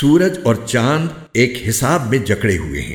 सूरज और चाँद एक हिसाब में जकड़े हुए हैं।